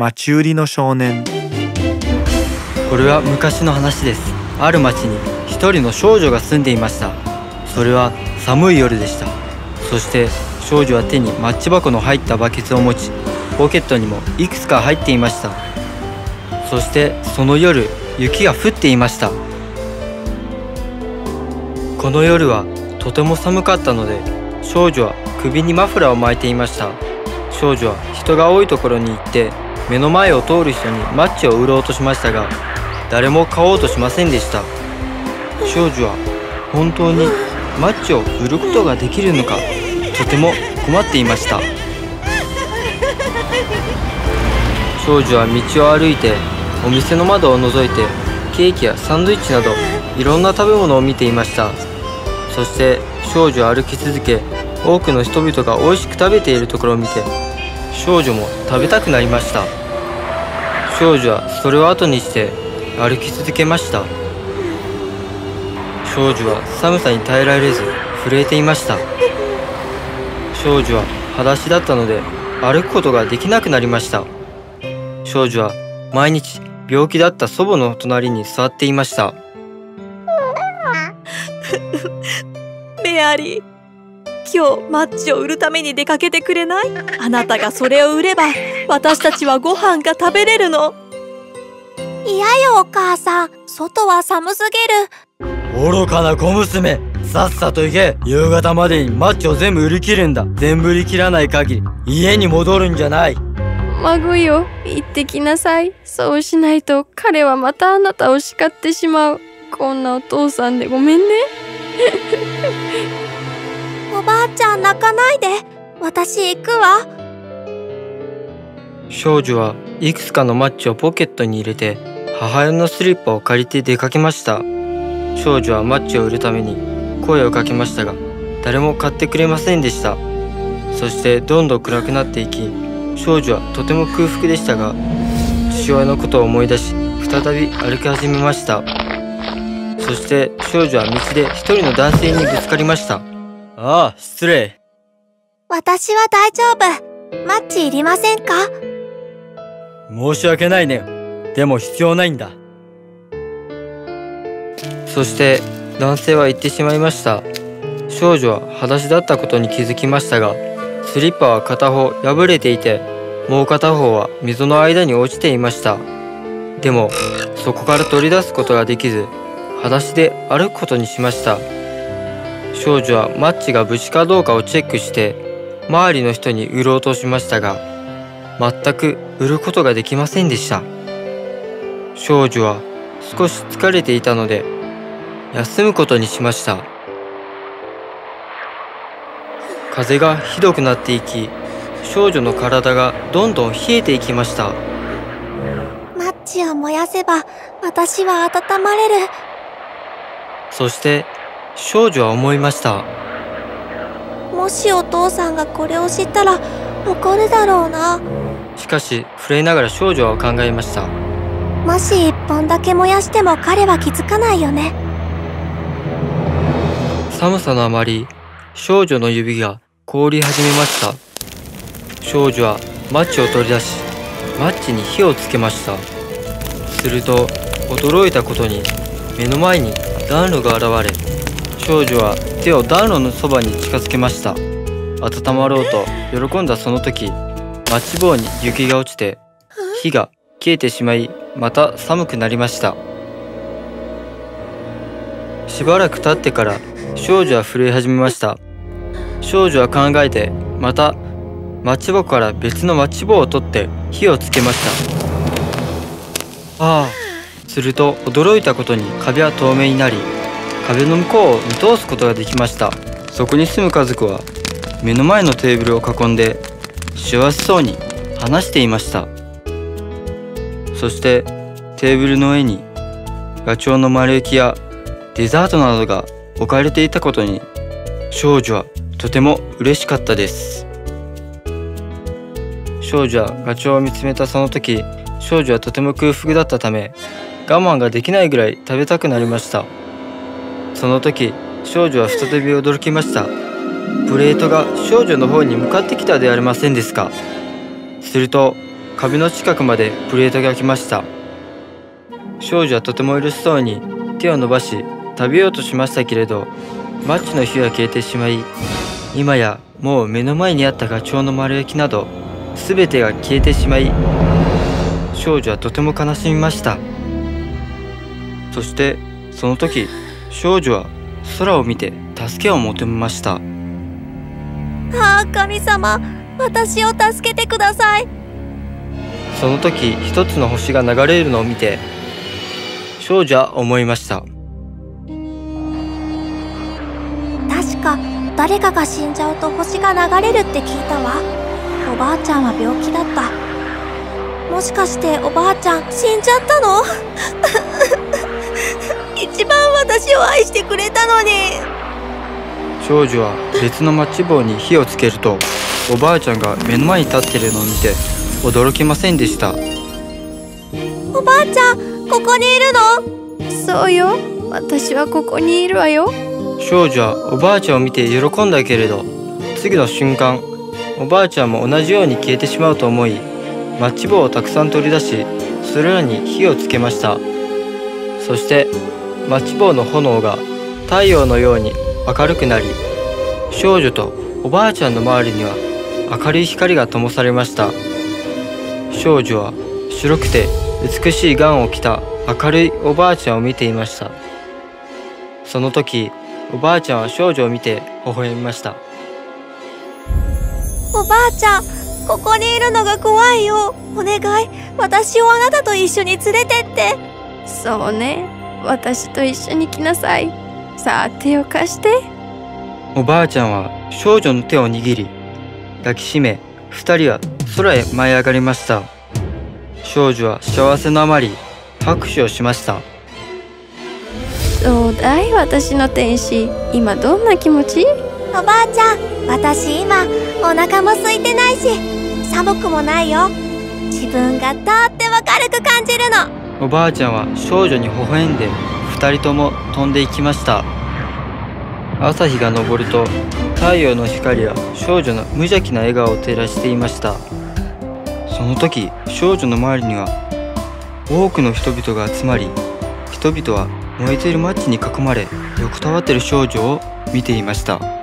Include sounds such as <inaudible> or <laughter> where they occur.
町売りの少年。これは昔の話です。ある町に一人の少女が住んでいました。それは寒い夜でした。そして少女は手にマッチ箱の入ったバケツを持ちポケットにもいくつか入っていました。そしてその夜雪が降っていました。この夜はとても寒かったので少女は首にマフラーを巻いていました。少女は人が多いところに行って目の前を通る人にマッチを売ろうとしましたが誰も買おうとしませんでした。少女は本当にマッチを売ることができるのかとても困っていました。少女は道を歩いてお店の窓を覗いてケーキやサンドイッチなどいろんな食べ物を見ていました。そして少女は歩き続け多くの人々が美味しく食べているところを見て少女も食べたくなりました。少女はそれを後にして歩き続けました。少女は寒さに耐えられず震えていました。少女は裸足だったので歩くことができなくなりました。少女は毎日病気だった祖母の隣に座っていました。<laughs> メアリー。今日マッチを売るために出かけてくれない？あなたがそれを売れば私たちはご飯が食べれるの。嫌よお母さん。外は寒すぎる。愚かな小娘さっさと行け。夕方までにマッチを全部売り切るんだ。全部売り切らない限り家に戻るんじゃない。マグよ行ってきなさい。そうしないと彼はまたあなたを叱ってしまう。こんなお父さんでごめんね <laughs> おばあちゃん泣かないで。私行くわ。少女はいくつかのマッチをポケットに入れて母親のスリッパを借りて出かけました。少女はマッチを売るために声をかけましたが誰も買ってくれませんでした。そしてどんどん暗くなっていき少女はとても空腹でしたが父親のことを思い出し再び歩き始めました。そして少女は道で一人の男性にぶつかりました。ああ失礼。私は大丈夫。マッチいりませんか？申し訳ないね。でも必要ないんだ。そして男性は言ってしまいました。少女は裸足だったことに気づきましたがスリッパは片方破れていてもう片方は溝の間に落ちていました。でもそこから取り出すことができず裸足で歩くことにしました少女はマッチが無事かどうかをチェックして周りの人に売ろうとしましたが全く売ることができませんでした。少女は少し疲れていたので休むことにしました。風がひどくなっていき少女の体がどんどん冷えていきました。マッチを燃やせば私は温まれる。そして少女は思いました。もしお父さんがこれを知ったら怒るだろうな。しかし震えながら少女は考えました。もし一本だけ燃やしても彼は気づかないよね。寒さのあまり少女の指が凍り始めました。少女はマッチを取り出しマッチに火をつけました。すると驚いたことに目の前に暖炉が現れ少女は手を暖炉のそばに近づけました。温まろうと喜んだその時マッチ棒に雪が落ちて火が消えてしまいまた寒くなりました。しばらく経ってから少女は震え始めました。少女は考えてまたマッチ箱から別のマッチ棒を取って火をつけました。ああすると驚いたことに壁は透明になり壁の向こうを見通すことができました。そこに住む家族は目の前のテーブルを囲んで幸せそうに話していました。そしてテーブルの上にガチョウの丸焼きやデザートなどが置かれていたことに少女はとても嬉しかったです。少女はガチョウを見つめたその時少女はとても空腹だったため我慢ができないぐらい食べたくなりました。その時少女は再び驚きました。プレートが少女の方に向かってきたではありませんですか。すると壁の近くまでプレートが来ました。少女はとても嬉しそうに手を伸ばし食べようとしましたけれどマッチの火が消えてしまい今やもう目の前にあったガチョウの丸焼きなど全てが消えてしまい少女はとても悲しみました。そしてその時少女は空を見て助けを求めました。ああ神様私を助けてください。その時一つの星が流れるのを見て少女は思いました。確か誰かが死んじゃうと星が流れるって聞いたわ。おばあちゃんは病気だった。もしかしておばあちゃん死んじゃったの？一番私を愛してくれたのに。少女は別のマッチ棒に火をつけるとおばあちゃんが目の前に立っているのを見て驚きませんでした。おばあちゃんここにいるの？そうよ。私はここにいるわよ。少女はおばあちゃんを見て喜んだけれど次の瞬間おばあちゃんも同じように消えてしまうと思いマッチ棒をたくさん取り出しそれらに火をつけました。そしてマッチ棒の炎が太陽のように明るくなり少女とおばあちゃんの周りには明るい光が灯されました。少女は白くて美しいガンを着た明るいおばあちゃんを見ていました。その時おばあちゃんは少女を見て微笑みました。おばあちゃんここにいるのが怖いよ。お願い私をあなたと一緒に連れてって。そうね。私と一緒に来なさい。さあ手を貸して。おばあちゃんは少女の手を握り抱きしめ二人は空へ舞い上がりました。少女は幸せのあまり拍手をしました。どうだい？私の天使。今どんな気持ち？おばあちゃん私今お腹も空いてないし寒くもないよ。自分がとっても軽く感じるのおばあちゃんは少女に微笑んで二人とも飛んでいきました。朝日が昇ると太陽の光は少女の無邪気な笑顔を照らしていました。その時少女の周りには多くの人々が集まり人々は燃えているマッチに囲まれ横たわっている少女を見ていました。